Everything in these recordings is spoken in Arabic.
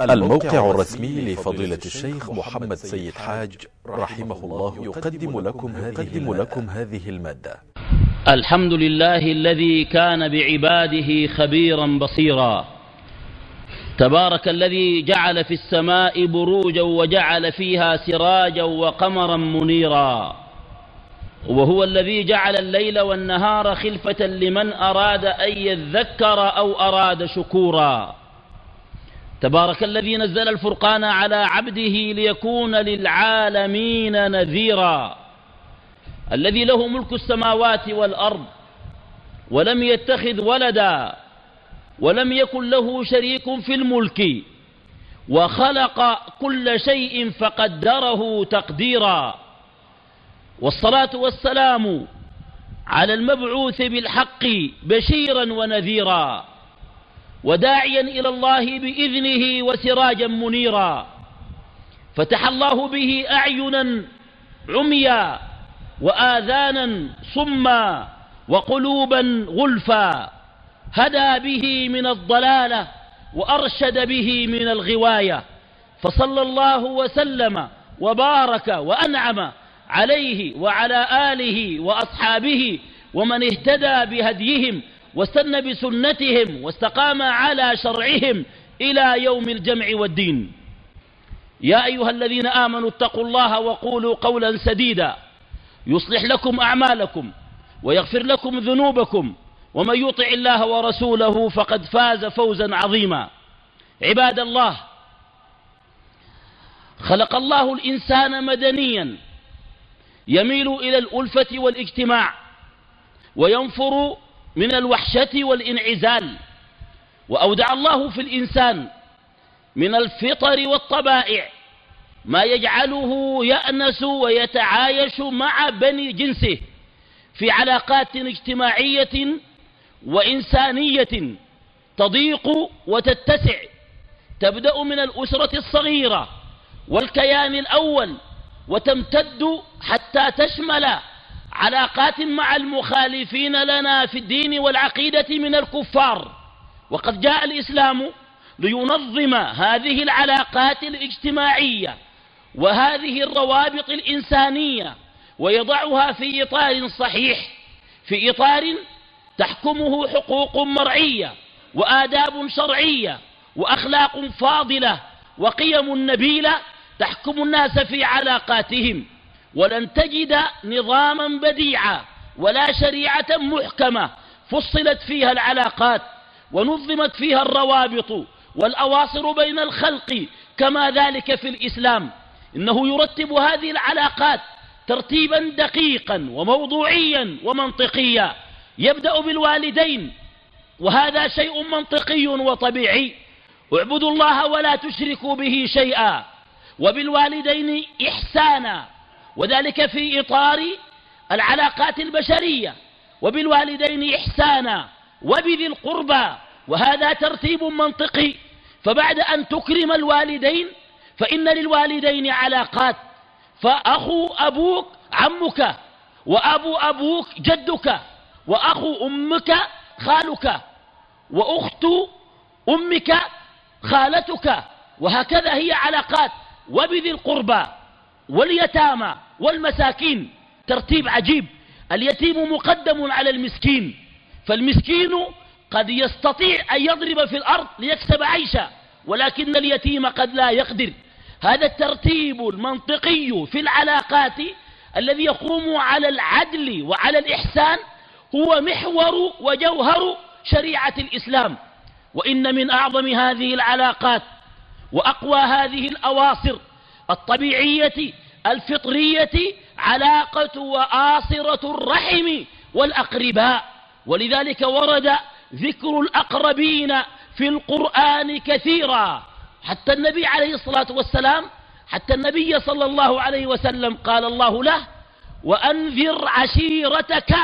الموقع الرسمي لفضيلة الشيخ محمد سيد حاج رحمه الله يقدم لكم هذه, لكم هذه المادة. الحمد لله الذي كان بعباده خبيرا بصيرا. تبارك الذي جعل في السماء بروجا وجعل فيها سراجا وقمرا منيرا. وهو الذي جعل الليل والنهار خلفة لمن أراد أن يذكر أو أراد شكورا. تبارك الذي نزل الفرقان على عبده ليكون للعالمين نذيرا. الذي له ملك السماوات والأرض ولم يتخذ ولدا ولم يكن له شريك في الملك وخلق كل شيء فقدره تقديرا. والصلاة والسلام على المبعوث بالحق بشيرا ونذيرا. وداعيا إلى الله بإذنه وسراجا منيرا. فتح الله به أعينا عميا وآذانا صما وقلوبا غلفا. هدى به من الضلالة وأرشد به من الغواية. فصلى الله وسلم وبارك وأنعم عليه وعلى آله وأصحابه ومن اهتدى بهديهم واستنى بسنتهم واستقام على شرعهم إلى يوم الجمع والدين. يا أيها الذين آمنوا اتقوا الله وقولوا قولا سديدا. يصلح لكم أعمالكم ويغفر لكم ذنوبكم. ومن يطع الله ورسوله فقد فاز فوزا عظيما. عباد الله خلق الله الإنسان مدنيا يميل إلى الألفة والاجتماع وينفر من الوحشة والانعزال وأودع الله في الإنسان من الفطر والطبائع ما يجعله يأنس ويتعايش مع بني جنسه في علاقات اجتماعية وإنسانية تضيق وتتسع تبدأ من الأسرة الصغيرة والكيان الأول وتمتد حتى تشمل علاقات مع المخالفين لنا في الدين والعقيدة من الكفار. وقد جاء الإسلام لينظم هذه العلاقات الاجتماعية وهذه الروابط الإنسانية ويضعها في إطار صحيح في إطار تحكمه حقوق مرعية وآداب شرعية وأخلاق فاضلة وقيم نبيلة تحكم الناس في علاقاتهم. ولن تجد نظاما بديعا ولا شريعة محكمة فصلت فيها العلاقات ونظمت فيها الروابط والأواصر بين الخلق كما ذلك في الإسلام. إنه يرتب هذه العلاقات ترتيبا دقيقا وموضوعيا ومنطقيا. يبدأ بالوالدين وهذا شيء منطقي وطبيعي. اعبدوا الله ولا تشركوا به شيئا. وبالوالدين إحسانا. وذلك في إطار العلاقات البشرية وبالوالدين إحسانا وبذي القربى وهذا ترتيب منطقي. فبعد أن تكرم الوالدين فإن للوالدين علاقات. فأخو أبوك عمك وأبو أبوك جدك وأخو أمك خالك وأخت أمك خالتك. وهكذا هي علاقات. وبذي القربى واليتامى. والمساكين ترتيب عجيب. اليتيم مقدم على المسكين فالمسكين قد يستطيع أن يضرب في الأرض ليكسب عيشا ولكن اليتيم قد لا يقدر. هذا الترتيب المنطقي في العلاقات الذي يقوم على العدل وعلى الإحسان هو محور وجوهر شريعة الإسلام. وإن من أعظم هذه العلاقات وأقوى هذه الأواصر الطبيعية الفطرية علاقة وآصرة الرحم والأقرباء. ولذلك ورد ذكر الأقربين في القرآن كثيرا. حتى النبي عليه الصلاة والسلام حتى النبي صلى الله عليه وسلم قال الله له وأنذر عشيرتك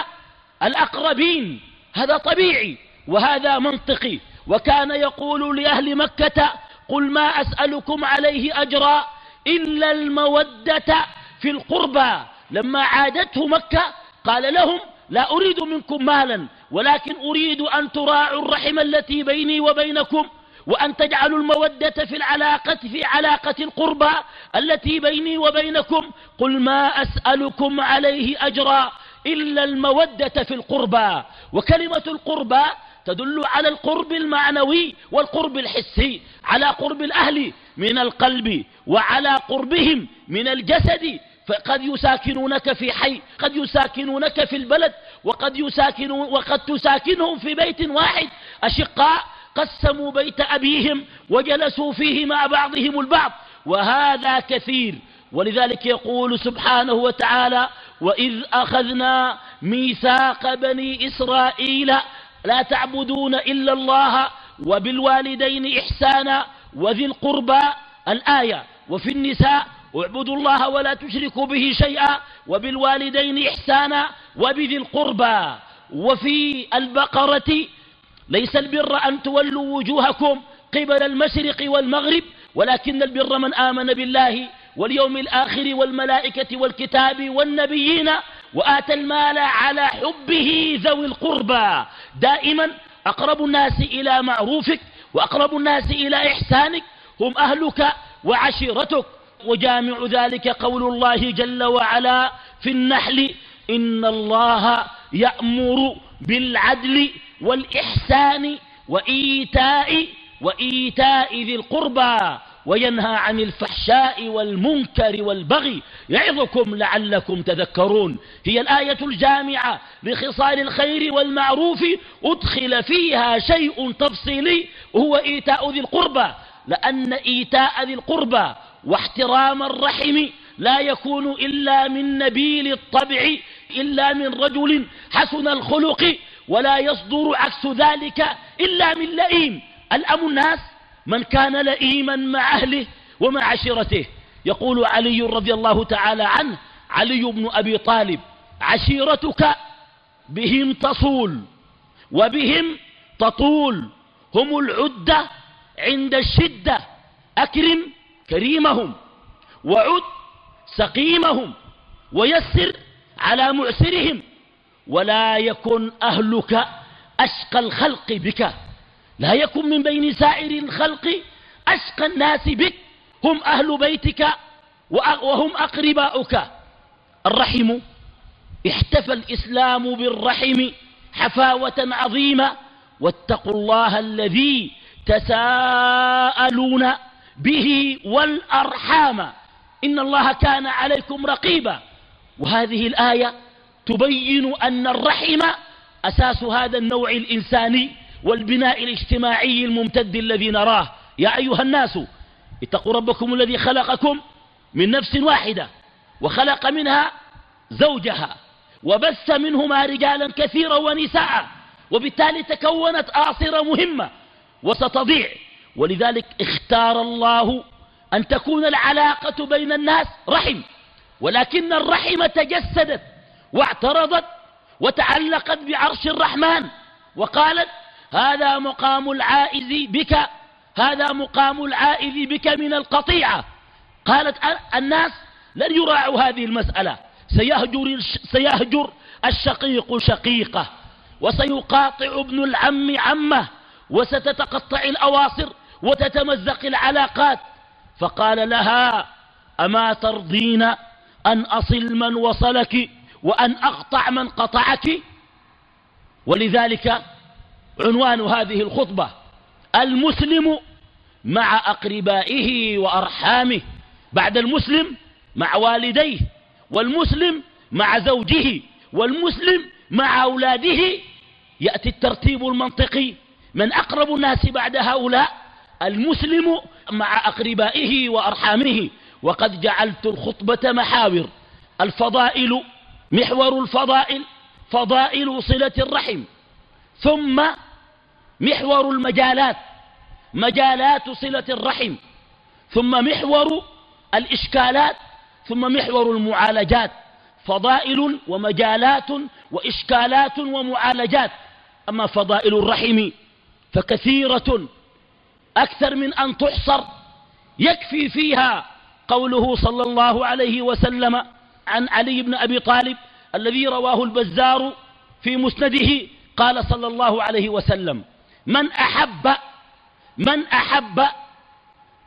الأقربين. هذا طبيعي وهذا منطقي. وكان يقول لأهل مكة قل ما أسألكم عليه أجرا إلا المودة في القربى. لما عادته مكة قال لهم لا أريد منكم مالا ولكن أريد أن تراعوا الرحم التي بيني وبينكم وأن تجعلوا المودة في العلاقة في علاقة القربى التي بيني وبينكم. قل ما أسألكم عليه أجرا إلا المودة في القربى. وكلمة القربى تدل على القرب المعنوي والقرب الحسي على قرب الأهل من القلب وعلى قربهم من الجسد. فقد يساكنونك في حي قد يساكنونك في البلد وقد, يساكنون وقد تساكنهم في بيت واحد. أشقاء قسموا بيت أبيهم وجلسوا فيه مع بعضهم البعض. وهذا كثير. ولذلك يقول سبحانه وتعالى وإذ أخذنا ميثاق بني إسرائيل لا تعبدون إلا الله وبالوالدين إحسانا وذي القربى الآية. وفي النساء اعبدوا الله ولا تشركوا به شيئا وبالوالدين إحسانا وبذي القربى. وفي البقرة ليس البر أن تولوا وجوهكم قبل المشرق والمغرب ولكن البر من آمن بالله واليوم الآخر والملائكة والكتاب والنبيين وآتى المال على حبه ذوي القربى. دائما أقرب الناس إلى معروفك وأقرب الناس إلى إحسانك هم أهلك وعشيرتك. وجامع ذلك قول الله جل وعلا في النحل إن الله يأمر بالعدل والإحسان وإيتاء وإيتاء ذي القربى. وينهى عن الفحشاء والمنكر والبغي يعظكم لعلكم تذكرون. هي الآية الجامعة لخصال الخير والمعروف أدخل فيها شيء تفصيلي هو إيتاء ذي القربى. لأن إيتاء ذي القربى واحترام الرحم لا يكون إلا من نبيل الطبع إلا من رجل حسن الخلق ولا يصدر عكس ذلك إلا من لئيم. الأم الناس من كان لئيما مع أهله ومع عشيرته. يقول علي رضي الله تعالى عنه علي بن أبي طالب عشيرتك بهم تصول وبهم تطول هم العدة عند الشدة أكرم كريمهم وعد سقيمهم ويسر على معسرهم ولا يكن أهلك أشقى الخلق بك. لا يكن من بين سائر الخلق أشقى الناس بك. هم أهل بيتك وهم أقرباؤك. الرحم احتفى الإسلام بالرحم حفاوة عظيمة. واتقوا الله الذي تساءلون به والأرحام. إن الله كان عليكم رقيبا. وهذه الآية تبين أن الرحم أساس هذا النوع الإنساني. والبناء الاجتماعي الممتد الذي نراه. يا أيها الناس اتقوا ربكم الذي خلقكم من نفس واحدة وخلق منها زوجها وبث منهما رجالا كثيرا ونساء وبالتالي تكونت آصرة مهمة وستضيع. ولذلك اختار الله أن تكون العلاقة بين الناس رحم ولكن الرحم تجسدت واعترضت وتعلقت بعرش الرحمن وقالت هذا مقام العائذ بك هذا مقام العائذ بك من القطيعة. قالت الناس لن يراعوا هذه المسألة. سيهجر, سيهجر الشقيق شقيقة وسيقاطع ابن العم عمه وستتقطع الأواصر وتتمزق العلاقات. فقال لها أما ترضين أن أصل من وصلك وأن أقطع من قطعك؟ ولذلك عنوان هذه الخطبة. المسلم مع أقربائه وأرحامه. بعد المسلم مع والديه. والمسلم مع زوجه. والمسلم مع أولاده. يأتي الترتيب المنطقي. من أقرب الناس بعد هؤلاء؟ المسلم مع أقربائه وأرحامه. وقد جعلت الخطبة محاور. الفضائل محور الفضائل فضائل صلة الرحم. ثم محور المجالات مجالات صلة الرحم ثم محور الإشكالات ثم محور المعالجات. فضائل ومجالات وإشكالات ومعالجات. أما فضائل الرحم فكثيرة أكثر من أن تحصر. يكفي فيها قوله صلى الله عليه وسلم عن علي بن أبي طالب الذي رواه البزار في مسنده قال صلى الله عليه وسلم من أحب من أحب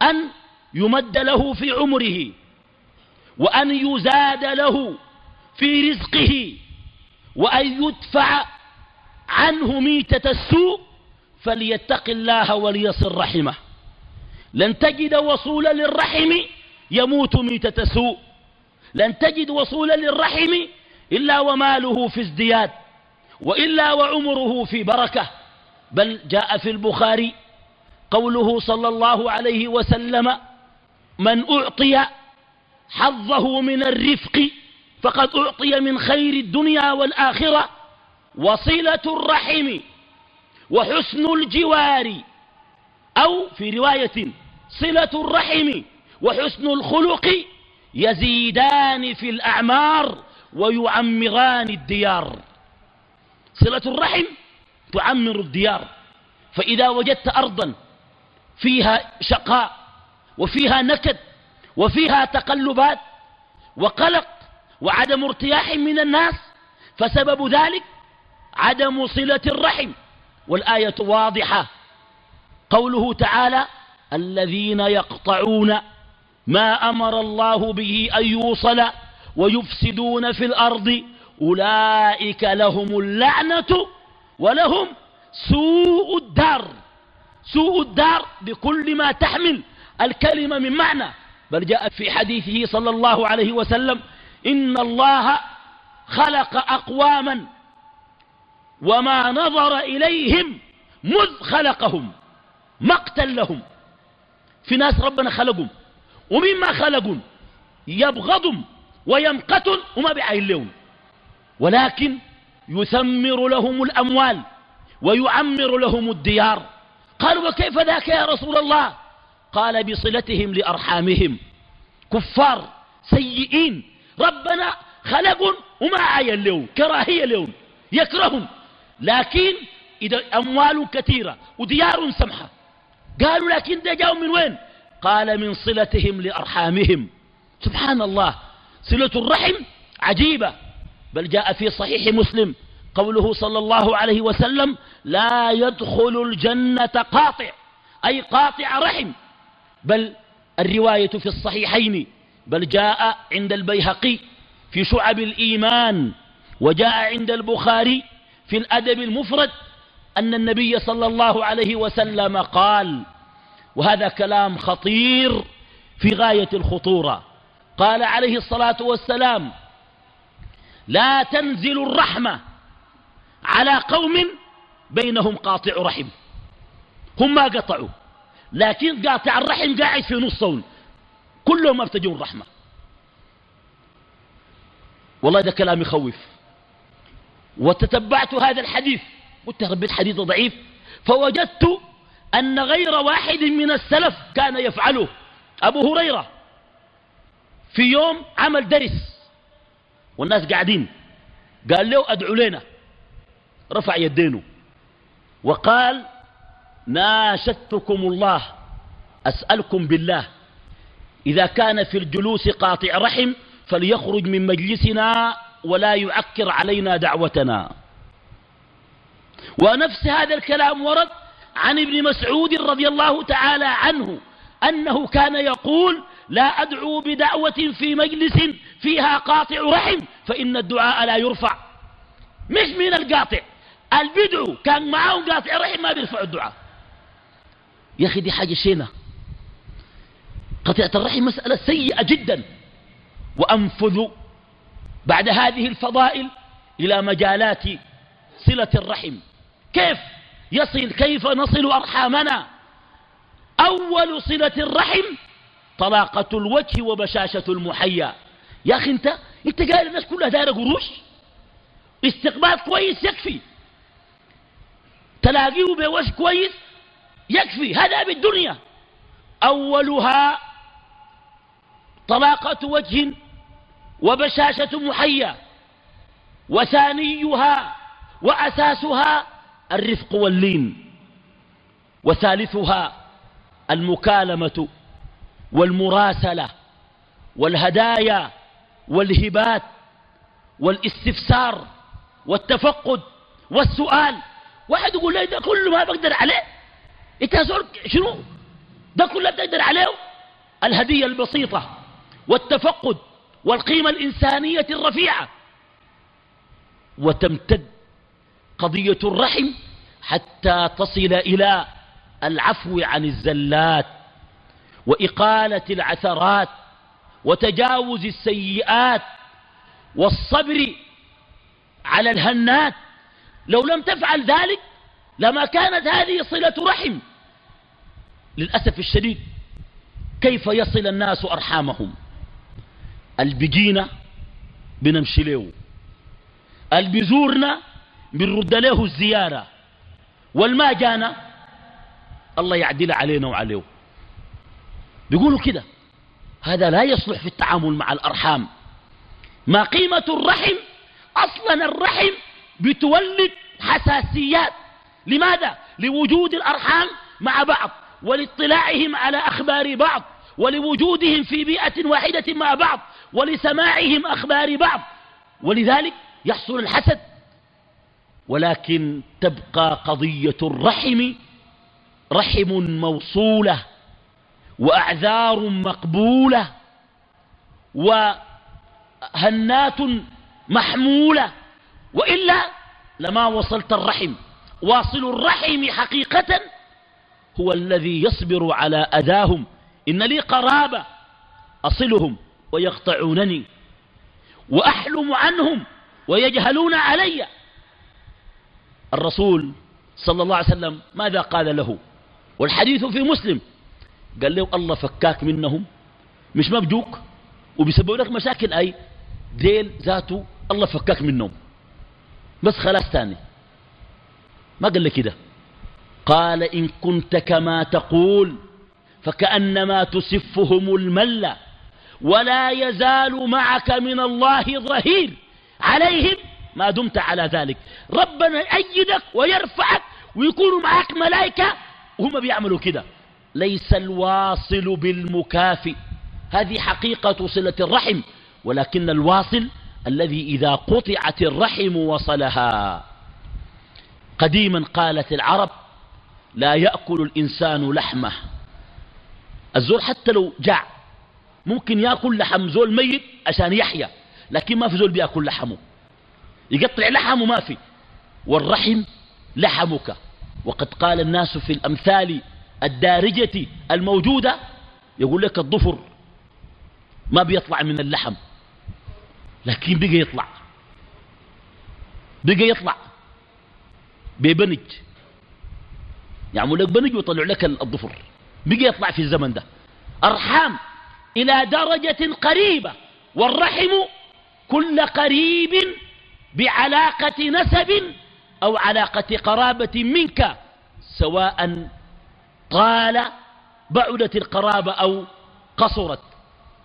أن يمد له في عمره وأن يزاد له في رزقه وأن يدفع عنه ميتة السوء فليتق الله وليصل رحمه. لن تجد وصولا للرحم يموت ميتة سوء. لن تجد وصولا للرحم إلا وماله في ازدياد وإلا وعمره في بركة. بل جاء في البخاري قوله صلى الله عليه وسلم من أعطي حظه من الرفق فقد أعطي من خير الدنيا والآخرة وصلة الرحم وحسن الجوار أو في رواية صلة الرحم وحسن الخلق يزيدان في الأعمار ويعمران الديار. صلة الرحم تعمر الديار فإذا وجدت أرضا فيها شقاء وفيها نكد وفيها تقلبات وقلق وعدم ارتياح من الناس فسبب ذلك عدم صلة الرحم. والآية واضحة. قوله تعالى الذين يقطعون ما أمر الله به أن يوصل ويفسدون في الأرض أولئك لهم اللعنة ولهم سوء الدار. سوء الدار بكل ما تحمل الكلمة من معنى. بل جاء في حديثه صلى الله عليه وسلم إن الله خلق أقواما وما نظر إليهم مذ خلقهم مقتل لهم. في ناس ربنا خلقهم ومما خلقهم يبغضهم ويمقتل وما بعين لهم. ولكن يثمر لهم الأموال ويعمر لهم الديار. قال وكيف ذاك يا رسول الله؟ قال بصلتهم لأرحامهم. كفار سيئين. ربنا خلقهم وما عين لهم كراهية لهم يكرههم. لكن إذا أموال كثيرة وديار سمحة. قالوا لكن ده جاءوا من وين؟ قال من صلتهم لأرحامهم. سبحان الله صلة الرحم عجيبة. بل جاء في صحيح مسلم قوله صلى الله عليه وسلم لا يدخل الجنة قاطع أي قاطع رحم. بل الرواية في الصحيحين بل جاء عند البيهقي في شعب الإيمان وجاء عند البخاري في الأدب المفرد أن النبي صلى الله عليه وسلم قال وهذا كلام خطير في غاية الخطورة قال عليه الصلاة والسلام لا تنزل الرحمة على قوم بينهم قاطع رحم. هم ما قطعوا لكن قاطع الرحم قاعد في نصهم كلهم ابتجوا الرحمة والله ده كلام يخوف. وتتبعت هذا الحديث. قلت ربي الحديث ضعيف. فوجدت أن غير واحد من السلف كان يفعله. أبو هريرة في يوم عمل درس. والناس قاعدين. قال له أدعو لنا. رفع يدينه. وقال ناشدتكم الله أسألكم بالله. إذا كان في الجلوس قاطع رحم فليخرج من مجلسنا ولا يعكر علينا دعوتنا. ونفس هذا الكلام ورد عن ابن مسعود رضي الله تعالى عنه أنه كان يقول لا أدعو بدعوة في مجلس فيها قاطع رحم فإن الدعاء لا يرفع. مش من القاطع. البدع كان معهم قاطع رحم ما بيرفعوا الدعاء. يا أخي دي حاجة شينة. قطيعة الرحم مسألة سيئة جدا. وأنفذ بعد هذه الفضائل إلى مجالات صلة الرحم. كيف يصل؟ كيف نصل أرحامنا؟ أول صلة الرحم طلاقة الوجه وبشاشة المحيا. يا أخي أنت أنت قال الناس كلها دايرة قروش؟ استقبال كويس يكفي. تلاقيه بوجه كويس يكفي. هذا بالدنيا أولها طلاقة وجه وبشاشة محيا. وثانيها وأساسها الرفق واللين. وثالثها المكالمة والمراسلة والهدايا والهبات والاستفسار والتفقد والسؤال. واحد يقول لي ده كله ما بقدر عليه إنت شنو؟ ده كله تقدر عليه؟ الهدية البسيطة والتفقد والقيمة الإنسانية الرفيعة. وتمتد قضية الرحم حتى تصل إلى العفو عن الزلات. وإقالة العثرات وتجاوز السيئات والصبر على الهنات. لو لم تفعل ذلك لما كانت هذه صلة رحم. للأسف الشديد كيف يصل الناس أرحامهم؟ البجينا بنمشي له البزورنا بنرد له الزيارة والما جانا الله يعدل علينا وعليه بيقولوا كده. هذا لا يصلح في التعامل مع الأرحام. ما قيمة الرحم؟ أصلا الرحم بتولد حساسيات. لماذا؟ لوجود الأرحام مع بعض ولإطلاعهم على أخبار بعض ولوجودهم في بيئة واحدة مع بعض ولسماعهم أخبار بعض. ولذلك يحصل الحسد. ولكن تبقى قضية الرحم رحم موصولة. وأعذار مقبولة وهنات محمولة وإلا لما وصلت الرحم. واصل الرحم حقيقة هو الذي يصبر على أذاهم. إن لي قرابة أصلهم ويقطعونني وأحلم عنهم ويجهلون علي. الرسول صلى الله عليه وسلم ماذا قال له؟ والحديث في مسلم. قال له الله فكاك منهم. مش مبجوك؟ وبيسبب لك مشاكل أي. ديل ذاته الله فكاك منهم. بس خلاص تاني. ما قال لك كده. قال إن كنت كما تقول فكأنما تسفهم الملة ولا يزال معك من الله ظهير. عليهم ما دمت على ذلك. ربنا يأيدك ويرفعك ويكونوا معك ملائكة وهم بيعملوا كده. ليس الواصل بالمكافئ. هذه حقيقة صلة الرحم ولكن الواصل الذي إذا قطعت الرحم وصلها. قديما قالت العرب لا يأكل الإنسان لحمة. الزول حتى لو جاع ممكن يأكل لحم زول ميت عشان يحيا لكن ما في زول بيأكل لحمه. يقطع لحمه ما في. والرحم لحمك. وقد قال الناس في الأمثال الدارجة الموجودة يقول لك الضفر ما بيطلع من اللحم لكن بقى يطلع بقى يطلع ببنج. يعمل لك بنج ويطلع لك الضفر بقى يطلع في الزمن ده. أرحام إلى درجة قريبة والرحم كل قريب بعلاقة نسب أو علاقة قرابة منك سواء طال بعدت القرابة أو قصرت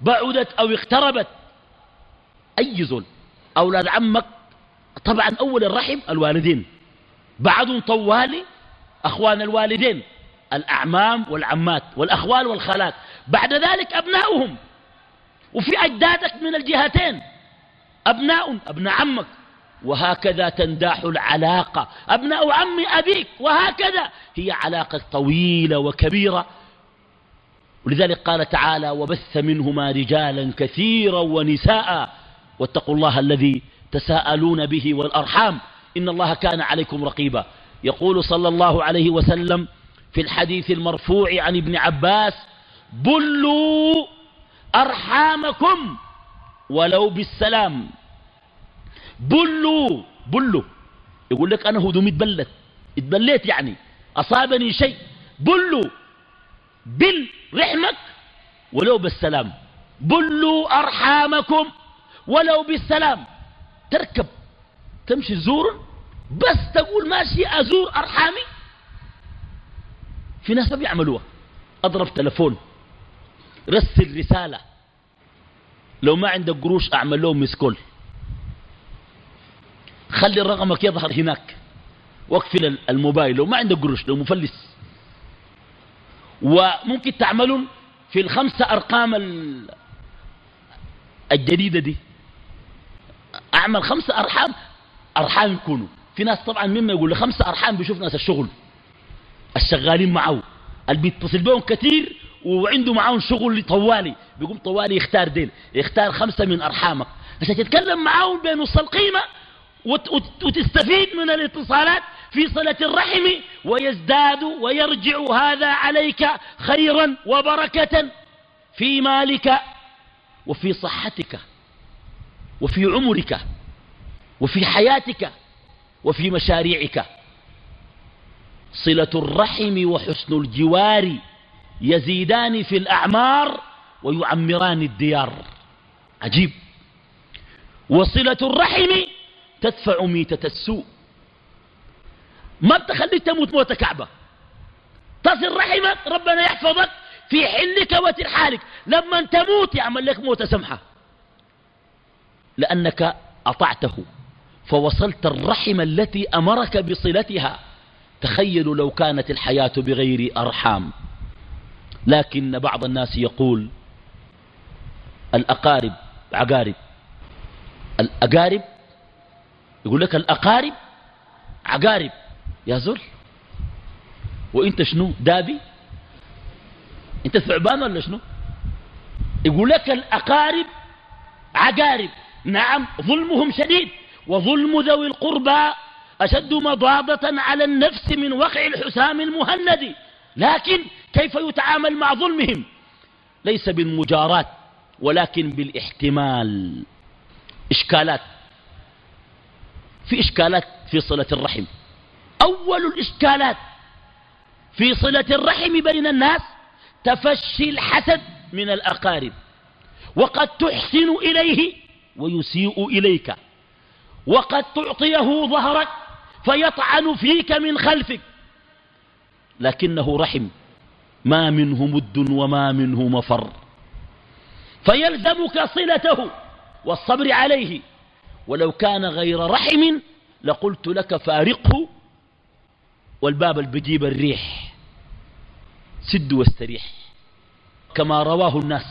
بعدت أو اقتربت. أي زول؟ أولاد عمك؟ طبعا أول الرحم الوالدين. بعضهم طوالي أخوان الوالدين الأعمام والعمات والأخوال والخالات. بعد ذلك أبناؤهم. وفي أجدادك من الجهتين أبناء أبناء عمك. وهكذا تنداح العلاقة. أبناء عم أبيك وهكذا. هي علاقة طويلة وكبيرة. ولذلك قال تعالى وبث منهما رجالا كثيرا ونساء. واتقوا الله الذي تساءلون به والأرحام. إن الله كان عليكم رقيبا. يقول صلى الله عليه وسلم في الحديث المرفوع عن ابن عباس بلوا أرحامكم ولو بالسلام. بلوا بلوا يقول لك أنا هدومي اتبلت. اتبليت يعني. أصابني شيء. بلوا بل رحمك. ولو بالسلام. بلوا أرحامكم. ولو بالسلام. تركب. تمشي زور. بس تقول ماشي أزور أرحامي. في ناس ما بيعملوها. أضرب تلفون. رسل رسالة. لو ما عندك قروش أعمل لهم مسكول خلي رقمك يظهر هناك. واقفل الموبايل لو ما عندك قروش لو مفلس. وممكن تعملون في الخمسة أرقام الجديدة دي. أعمل خمسة أرحام أرحام يكونوا. في ناس طبعا مما يقول خمسة أرحام بيشوف ناس الشغل. الشغالين معه اللي بيتصل بهم كثير وعنده معاهم شغل طوالي. بيقوم طوالي يختار ديل يختار خمسة من أرحامك. عشان تتكلم معاهم بين نص القيمة وتستفيد من الاتصالات في صلة الرحم ويزداد ويرجع هذا عليك خيرا وبركة في مالك وفي صحتك وفي عمرك وفي حياتك وفي مشاريعك. صلة الرحم وحسن الجوار يزيدان في الأعمار ويعمران الديار. عجيب. وصلة الرحم تدفع ميتة السوء. ما بتخليك تموت موت كعبة. تصل رحمك ربنا يحفظك في حلك وترحالك لما تموت يعمل لك موت سمحة. لأنك أطعته فوصلت الرحم التي أمرك بصلتها. تخيلوا لو كانت الحياة بغير أرحام. لكن بعض الناس يقول الأقارب عقارب. الأقارب يقول لك الأقارب عقارب. يا زول وإنت شنو؟ دابي؟ إنت ثعبان ولا شنو؟ يقول لك الأقارب عقارب. نعم ظلمهم شديد. وظلم ذوي القربى أشد مضاضة على النفس من وقع الحسام المهند. لكن كيف يتعامل مع ظلمهم؟ ليس بالمجارات ولكن بالاحتمال. إشكالات. في إشكالات في صلة الرحم. أول الإشكالات في صلة الرحم بين الناس تفشي الحسد من الأقارب وقد تحسن إليه ويسيء إليك وقد تعطيه ظهرك فيطعن فيك من خلفك. لكنه رحم ما منه مد وما منه مفر. فيلزمك صلته والصبر عليه ولو كان غير رحم لقلت لك فارقه والباب اللي بجيب الريح. سد واستريح كما رواه الناس.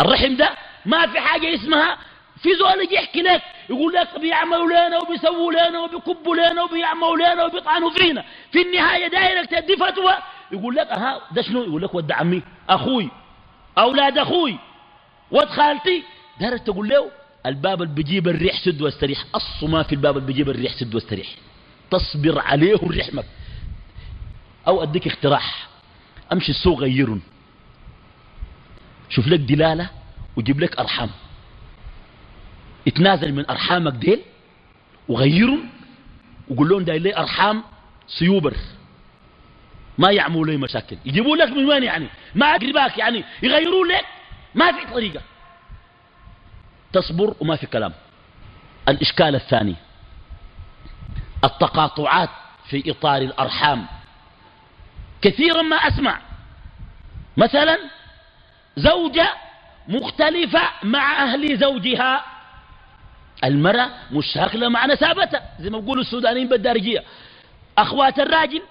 الرحم ده ما في حاجة اسمها في زول يجي يحكي لك يقول لك بيعملوا لنا وبيسووا لنا وبيكبوا لنا وبيعملوا لنا وبيطعنوا فينا. في النهاية دايرك تدي فتوى يقول لك ها ده شنو؟ يقول لك ود عمي أخوي أولاد أخوي ود خالتي. دايرك تقول له الباب اللي بيجيب الريح سد واستريح. أص ما في الباب اللي بيجيب الريح سد واستريح. تصبر عليه الرحمة أو أديك اقتراح. أمشي السوق غيرن شوف لك دلالة وجيب لك أرحام. اتنازل من أرحامك ديل وغيرهم وقول لهم داير لي أرحام سيوبر. ما يعملوا لي مشاكل. يجيبوا لك من وين يعني؟ ما أقرباك يعني. يغيروا لك. ما في طريقة. تصبر وما في كلام. الإشكال الثاني التقاطعات في إطار الأرحام. كثيرا ما أسمع. مثلا زوجة مختلفة مع أهل زوجها. المرأة مش هاكلة مع نسابتها زي ما بيقولوا السودانيين بالدارجية. أخوات الراجل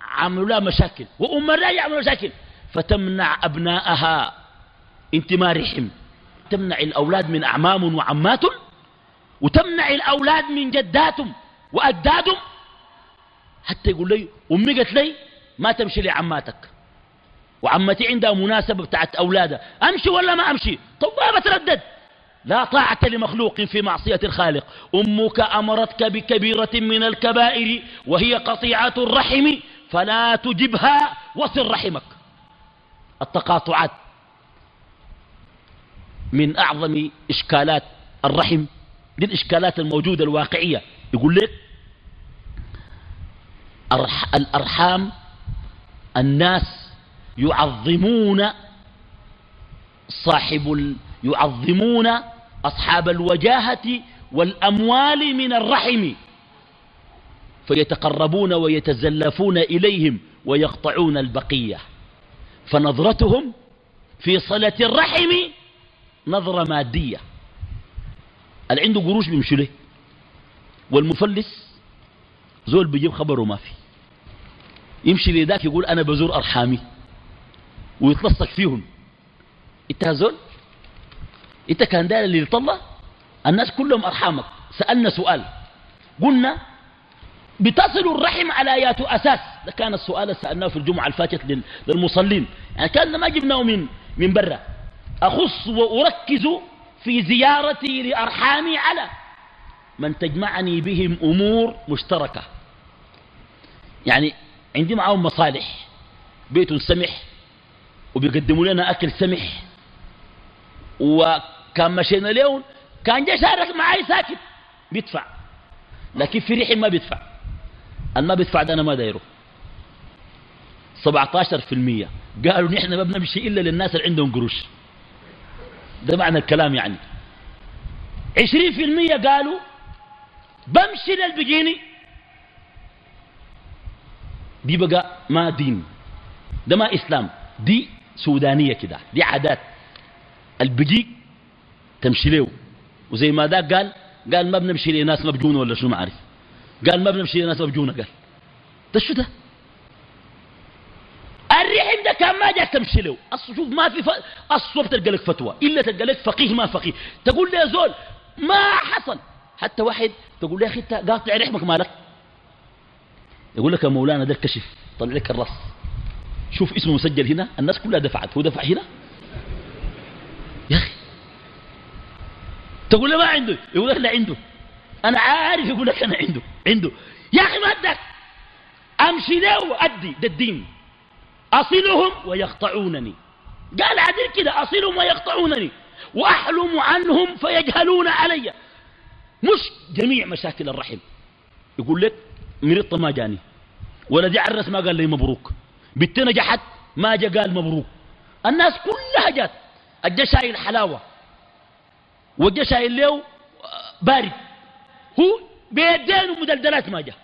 عملوا لها مشاكل وأم الراجل عملوا مشاكل فتمنع أبناءها أنت ما رحم. تمنع الأولاد من أعمام وعمات وتمنع الأولاد من جداتهم وأجدادهم حتى يقول لي أمي قالت لي ما تمشي لعماتك. وعمتي عندها مناسبة بتاعت أولادها. أمشي ولا ما أمشي؟ طب ما بتردد. لا طاعة لمخلوق في معصية الخالق. أمك أمرتك بكبيرة من الكبائر وهي قطيعة الرحم فلا تجبها وصل رحمك. التقاطعات. من أعظم إشكالات الرحم دي الإشكالات الموجودة الواقعية. يقول لك الأرحام الناس يعظمون صاحب يعظمون أصحاب الوجاهة والأموال من الرحم. فيتقربون ويتزلفون إليهم ويقطعون البقية. فنظرتهم في صلة الرحم نظرة مادية. اللي عنده قروش بيمشي له. والمفلس زول بيجيب خبره ما في يمشي لذاك يقول أنا بزور أرحامي. ويتلصق فيهم. إنت زول؟ إنت كان داير اللي يطلع؟ الناس كلهم أرحامك. سألنا سؤال. قلنا بتصل الرحم على آيات أساس. ده كان السؤال اللي سألناه في الجمعة الفاتت للمصلين. يعني كان ما جبناه من من برا. أخص وأركز في زيارتي لارحامي على من تجمعني بهم أمور مشتركة. يعني عندي معاهم مصالح. بيت سمح وبيقدموا لنا أكل سمح. وكان مشينا لهم كان جاي شارك معاي ساكت. بيدفع. لكن في ريحي ما بيدفع. أنا ما بيدفع ده أنا ما دايره. 17% قالوا نحن ما بنمشي إلا للناس اللي عندهم قروش. ده معنى الكلام يعني. 20% قالوا بمشي للبجيني. دي بقى ما دين ده ما إسلام دي سودانية كده دي عادات. البجيك تمشي له وزي ما ذاك قال قال ما بنمشي لناس مبجونة ولا شنو ما عارف قال ما بنمشي لناس مبجونة قال. ده شو ده؟ جاك تمشي له. شوف ما في ف... تلقى لك فتوى. إلا تلقى لك فقيه ما فقيه. تقول لي يا زول ما حصل. حتى واحد تقول له يا أخي أنت قاطع رحمك مالك. يقول لك يا مولانا ده الكشف. طلع لك الراس شوف اسمه مسجل هنا. الناس كلها دفعت. هو دفع هنا؟ يا أخي. تقول له ما عنده. يقول لك لا عنده. أنا عارف يقول لك أنا عنده. عنده. يا أخي ما ادك أمشي له وأدي. ده الدين. أصلهم ويقطعونني قال عدل كده أصلهم ويقطعونني وأحلم عنهم فيجهلون علي. مش جميع مشاكل الرحم. يقول لك مريض ما جاني. ولدي عرس ما قال لي مبروك. بنت نجحت ما جا قال مبروك. الناس كلها جات. الجا شايل حلاوة. والجا شايل له بارد. هو بيدين ومدلدلات ما جا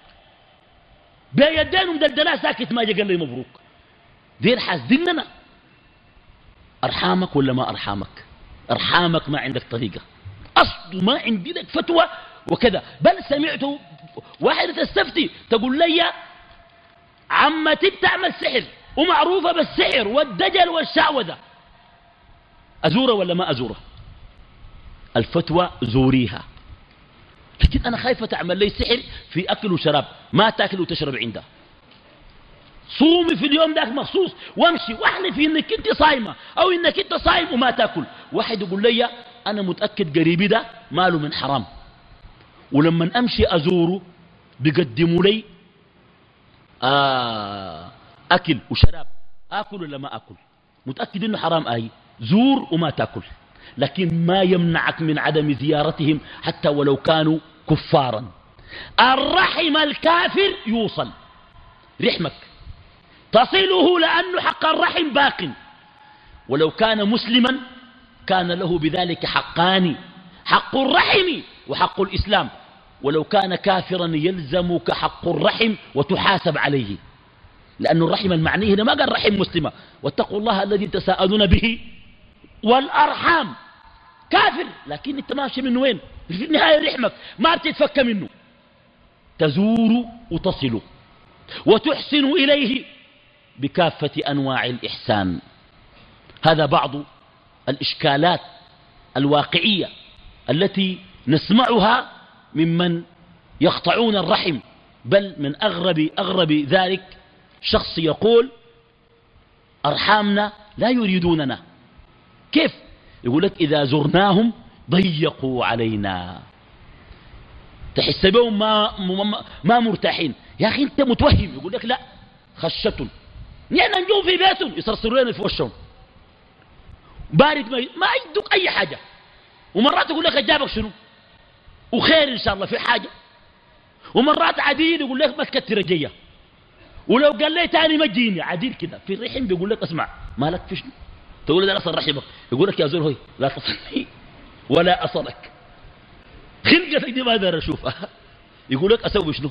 بيدين ومدلدلات ساكت ما جا قال لي مبروك. دير حاسديننا أرحامك ولا ما أرحامك؟ أرحامك ما عندك طريقة. أصل ما عندي لك فتوى وكذا. بل سمعت واحدة تستفتي تقول لي عمتي بتعمل سحر ومعروفة بالسحر والدجل والشعوذة. أزوره ولا ما أزوره؟ الفتوى زوريها. لكن أنا خايفة تعمل لي سحر في أكل وشراب ما تأكل وتشرب عندها. صومي في اليوم ذاك مخصوص وامشي. واحلفي إنك أنت صايمة أو إنك أنت صايم وما تأكل. واحد يقول لي أنا متأكد قريبي ده ماله من حرام. ولما أمشي أزوره بيقدموا لي آه أكل وشراب. آكل ولا ما آكل؟ متأكد إنه حرام أي. زور وما تأكل. لكن ما يمنعك من عدم زيارتهم حتى ولو كانوا كفارا. الرحم الكافر يوصل. رحمك. تصله لأن حق الرحم باق. ولو كان مسلما كان له بذلك حقان. حق الرحم وحق الإسلام. ولو كان كافرا يلزمك حق الرحم وتحاسب عليه. لأن الرحم المعني هنا ما قال رحم مسلمة. واتقوا الله الذي تساءلون به والأرحام. كافر. لكن انت ماشي من وين؟ في النهاية رحمك. ما بتتفك منه. تزور وتصل. وتحسن إليه. بكافة أنواع الإحسان. هذا بعض الإشكالات الواقعية التي نسمعها ممن يقطعون الرحم بل من أغرب, أغرب ذلك شخص يقول أرحامنا لا يريدوننا. كيف؟ يقول لك إذا زرناهم ضيقوا علينا. تحس بهم ما, ما, مرتاحين. يا أخي أنت متوهم. يقول لك لا خشة. نحن نجوم في بيتهم يصرصروا لنا في وشهم. بارد ما, ما عندك أي حاجة. ومرات يقول لك جابك شنو؟ وخير إن شاء الله في حاجة. ومرات عديد يقول لك ما تكتر جيه ولو قال لي تاني ما تجيني. عديد كده في الرحم بيقول لك اسمع مالك في شنو؟ تقول له اصل رحمك. يقول لك يا زول هوي لا تصلني ولا أصلك. خلقتك دي ما أقدر أشوفها. يقول لك أسوي شنو؟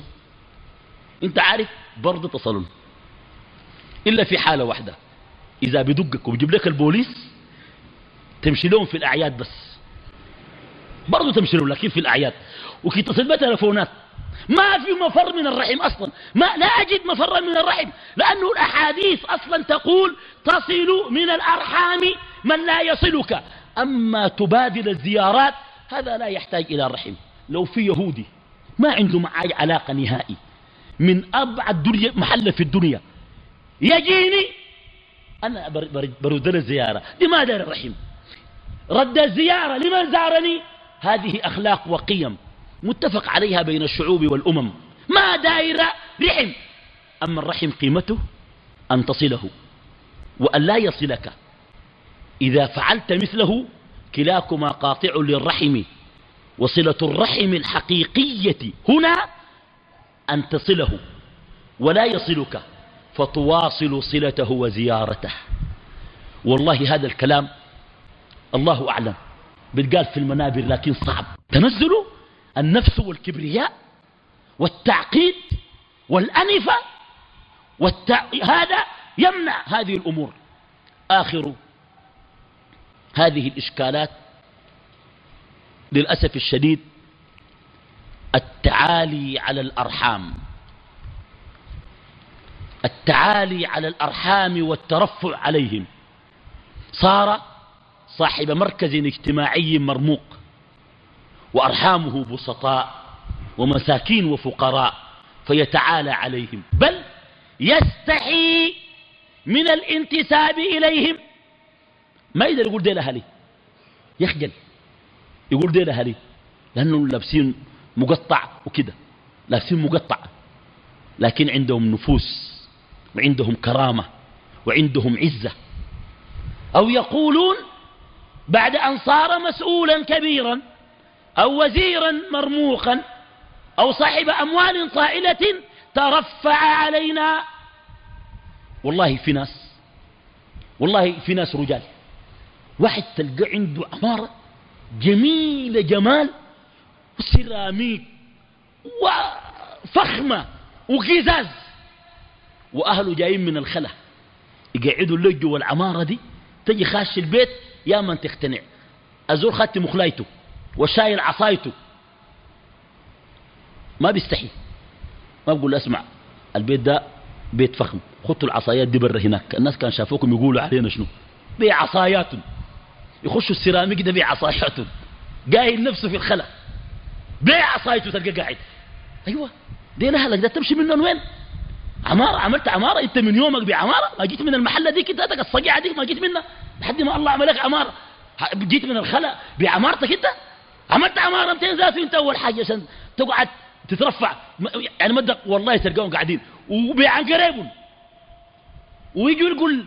أنت عارف برضه تصلون إلا في حالة واحدة. إذا بدقك وبيجيب لك البوليس تمشي لهم في الأعياد بس. برضه تمشي لهم لكن في الأعياد. وكيتصل بتلفونات. ما في مفر من الرحم أصلا. ما لا أجد مفر من الرحم. لأنه الأحاديث أصلا تقول تصل من الأرحام من لا يصلك. أما تبادل الزيارات هذا لا يحتاج إلى رحم. لو في يهودي ما عنده معي علاقة نهائي. من أبعد محل في الدنيا. يجيني. أنا برد له الزيارة لماذا الرحم رد الزيارة لمن زارني؟ هذه أخلاق وقيم متفق عليها بين الشعوب والأمم. ما دائرة رحم. أما الرحم قيمته؟ أن تصله. وأن لا يصلك. إذا فعلت مثله كلاكما قاطع للرحم. وصلة الرحم الحقيقية هنا أن تصله. ولا يصلك. فتواصل صلته وزيارته. والله هذا الكلام الله أعلم. بتقال في المنابر لكن صعب. تنزل النفس والكبرياء والتعقيد والأنفة والتع... هذا يمنع هذه الأمور. آخر هذه الإشكالات للأسف الشديد التعالي على الأرحام. التعالي على الأرحام والترفع عليهم. صار صاحب مركز اجتماعي مرموق وأرحامه بسطاء ومساكين وفقراء فيتعالى عليهم. بل يستحي من الانتساب إليهم. ما يقدر يقول دي لها لي يخجل يقول دي لها لي لأنهم لابسين مقطع وكده لابسين مقطع لكن عندهم نفوس. وعندهم كرامة وعندهم عزة. أو يقولون بعد أن صار مسؤولا كبيرا أو وزيرا مرموقا أو صاحب أموال طائلة ترفع علينا. والله في ناس والله في ناس رجال. واحد تلقى عنده عمارة جميلة جمال وسيراميك وفخمة وقزاز. وأهله جايين من الخلا. يقعدوا اللي جوا العمارة دي تجي خاش البيت يا من تقتنع. أزور خدت مخلايته وشايل عصايته. ما بيستحي. ما بقول اسمع البيت ده بيت فخم. خطوا العصايات دي برا هناك. الناس كان شافوكم يقولوا علينا شنو؟ بعصاياتهم يخشوا السيراميك ده بعصاياتهم قايل نفسه في الخلا. بعصايته تلقى قاعد. أيوه. دي نهلك. ده تمشي منه وين؟ عمارة عملت عمارة انت من يومك بعمارة؟ ما جيت من المحلة دي كده الصقيعة دي ما جيت منها؟ لحد ما الله عملك عمارة. جيت من الخلا بعمارتك انت؟ عملت عمارة 200 ذاته انت؟ أول حاجة عشان تقعد تترفع. يعني مدق والله تلقاهم قاعدين. وبيعن قريبهم. ويجوا يقول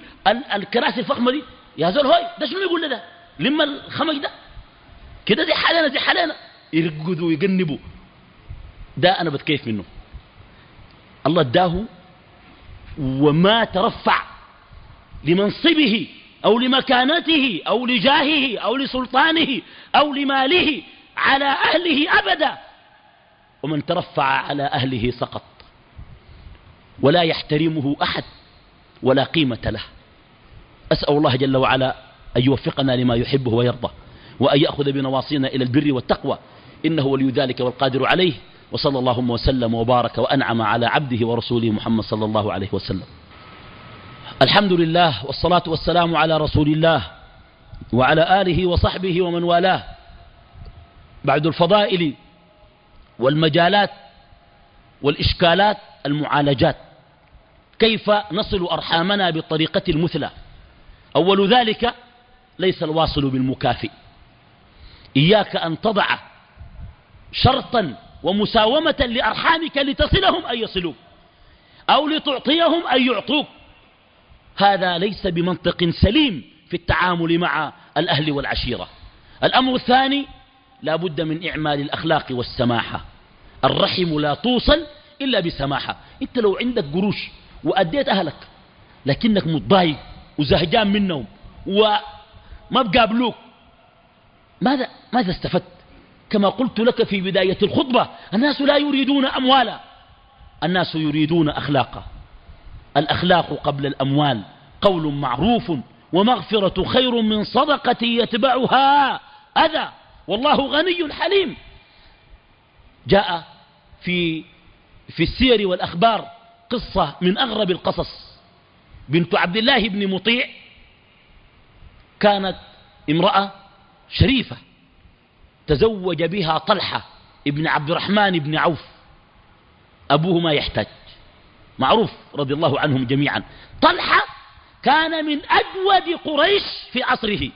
الكراسي الفخمة دي يا زول هوي ده شنو يقول ده؟ لما الخمج ده؟ كده دي حالنا دي حالنا. يرقدوا ويجنبوا ده أنا بتكيف منه. الله اداه وما ترفع لمنصبه أو لمكانته أو لجاهه أو لسلطانه أو لماله على أهله أبدا. ومن ترفع على أهله سقط. ولا يحترمه أحد ولا قيمة له. أسأل الله جل وعلا أن يوفقنا لما يحبه ويرضى وأن يأخذ بنواصينا إلى البر والتقوى. إنه ولي ذلك والقادر عليه. وصلى اللهم وسلم وبارك وأنعم على عبده ورسوله محمد صلى الله عليه وسلم. الحمد لله والصلاة والسلام على رسول الله وعلى آله وصحبه ومن والاه. بعد الفضائل والمجالات والإشكالات المعالجات. كيف نصل أرحامنا بالطريقة المثلى؟ أول ذلك ليس الواصل بالمكافئ. إياك أن تضع شرطا ومساومة لأرحامك لتصلهم أن يصلوك. أو لتعطيهم أن يعطوك. هذا ليس بمنطق سليم في التعامل مع الأهل والعشيرة. الأمر الثاني لا بد من إعمال الأخلاق والسماحة. الرحم لا توصل إلا بسماحة. أنت لو عندك قروش وأديت أهلك لكنك متضايق وزهجان منهم وما بقابلوك ماذا, ماذا استفدت؟ كما قلت لك في بداية الخطبة الناس لا يريدون أموالا. الناس يريدون أخلاقا. الأخلاق قبل الأموال قول معروف ومغفرة خير من صدقة يتبعها. أذى. والله غني حليم. جاء في في السير والأخبار قصة من أغرب القصص. بنت عبد الله بن مطيع كانت امرأة شريفة. تزوج بها طلحة ابن عبد الرحمن بن عوف. أبوه ما يحتاج معروف رضي الله عنهم جميعا. طلحة كان من أجود قريش في عصره.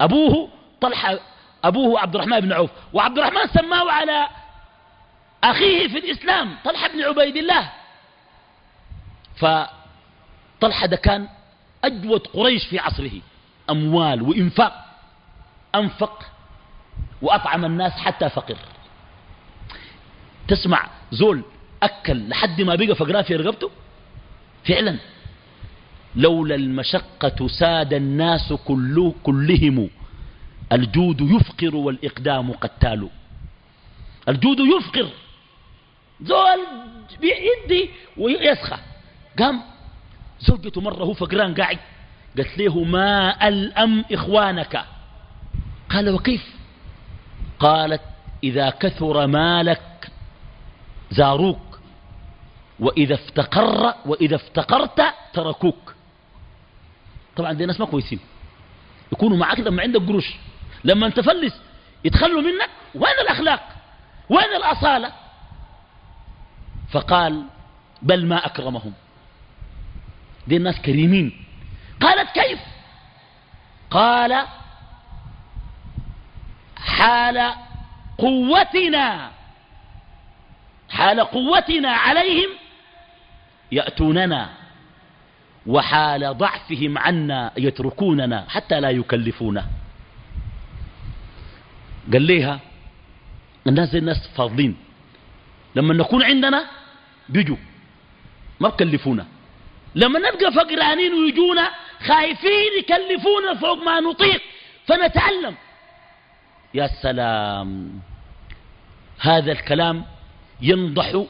أبوه طلحة أبوه عبد الرحمن بن عوف. وعبد الرحمن سماه على أخيه في الإسلام طلحة بن عبيد الله. فطلحة ده كان أجود قريش في عصره. أموال وإنفاق. أنفق وأطعم الناس حتى فقر. تسمع زول أكل لحد ما بقى فقراه في رقبته؟ فعلا. لولا المشقة ساد الناس كله كلهم. الجود يفقر والإقدام قتال. الجود يفقر. زول بيدي ويسخى. قام. زوجته مرة هو فقران قاعد. قالت له ما ألأم إخوانك؟ قال وكيف قالت إذا كثر مالك زاروك وإذا افتقر وإذا افتقرت تركوك. طبعا دي ناس ما كويسين. يكونوا معك لما عندك قروش. لما تفلس يتخلوا منك وين الأخلاق؟ وين الأصالة؟ فقال بل ما أكرمهم. دي الناس كريمين. قالت كيف؟ قال حال قوتنا حال قوتنا عليهم يأتوننا وحال ضعفهم عنا يتركوننا حتى لا يكلفونا. قال ليها الناس زي الناس فاضلين. لما نكون عندنا بيجوا ما بكلفونا. لما نبقى فقرانين ويجونا خايفين يكلفونا فوق ما نطيق فنتعلم. يا سلام. هذا الكلام ينضح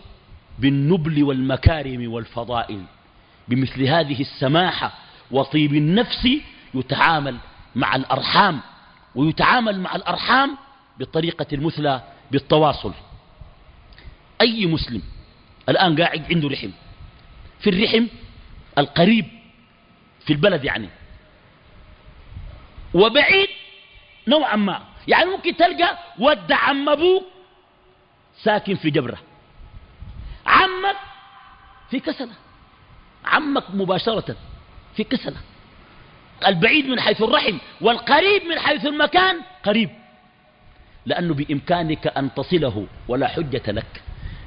بالنبل والمكارم والفضائل بمثل هذه السماحة وطيب النفس يتعامل مع الأرحام ويتعامل مع الأرحام بالطريقة المثلى بالتواصل. أي مسلم الآن قاعد عنده رحم في الرحم القريب في البلد يعني وبعيد نوعا ما. يعني ممكن تلقى ود عم أبوك ساكن في جبرة. عمك في كسلة عمك مباشرة في كسلة البعيد من حيث الرحم والقريب من حيث المكان قريب. لأنه بإمكانك أن تصله ولا حجة لك.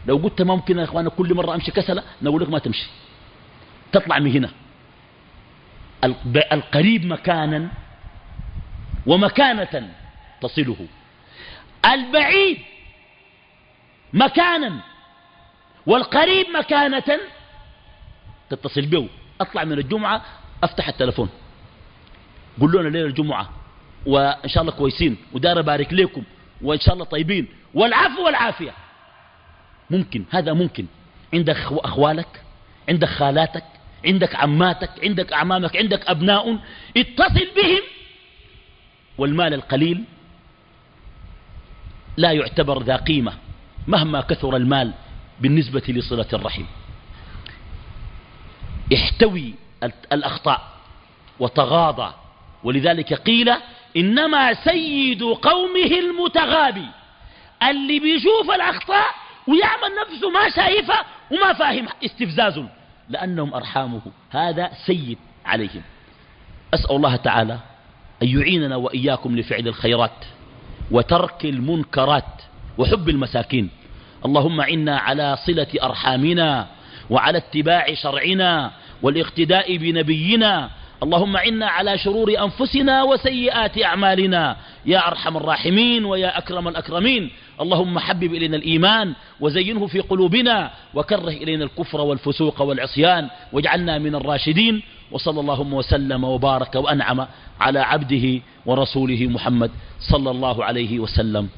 لو قلت ممكن يا إخوانا كل مرة أمشي كسلة نقول لك ما تمشي. تطلع من هنا. القريب مكانا ومكانة تصله. البعيد مكانا والقريب مكانة تتصل به. أطلع من الجمعة أفتح التلفون. قل لنا ليلة الجمعة وإن شاء الله كويسين ودار أبارك لكم وإن شاء الله طيبين. والعفو والعافية. ممكن هذا ممكن. عندك أخوالك عندك خالاتك عندك عماتك عندك أعمامك عندك أبناء. اتصل بهم والمال القليل لا يعتبر ذا قيمة مهما كثر المال بالنسبة لصلة الرحم. احتوي الأخطاء وتغاضى. ولذلك قيل إنما سيد قومه المتغابي. اللي بيشوف الأخطاء ويعمل نفسه ما شايفها وما فاهم استفزاز. لأنهم أرحامه. هذا سيد عليهم. أسأل الله تعالى أن يعيننا وإياكم لفعل الخيرات. وترك المنكرات وحب المساكين. اللهم عنا على صلة أرحامنا وعلى اتباع شرعنا والاقتداء بنبينا اللهم عنا على شرور أنفسنا وسيئات أعمالنا. يا أرحم الراحمين ويا أكرم الأكرمين. اللهم حبب إلينا الإيمان وزينه في قلوبنا وكره إلينا الكفر والفسوق والعصيان واجعلنا من الراشدين. وصلى اللهم وسلم وبارك وأنعم على عبده ورسوله محمد صلى الله عليه وسلم.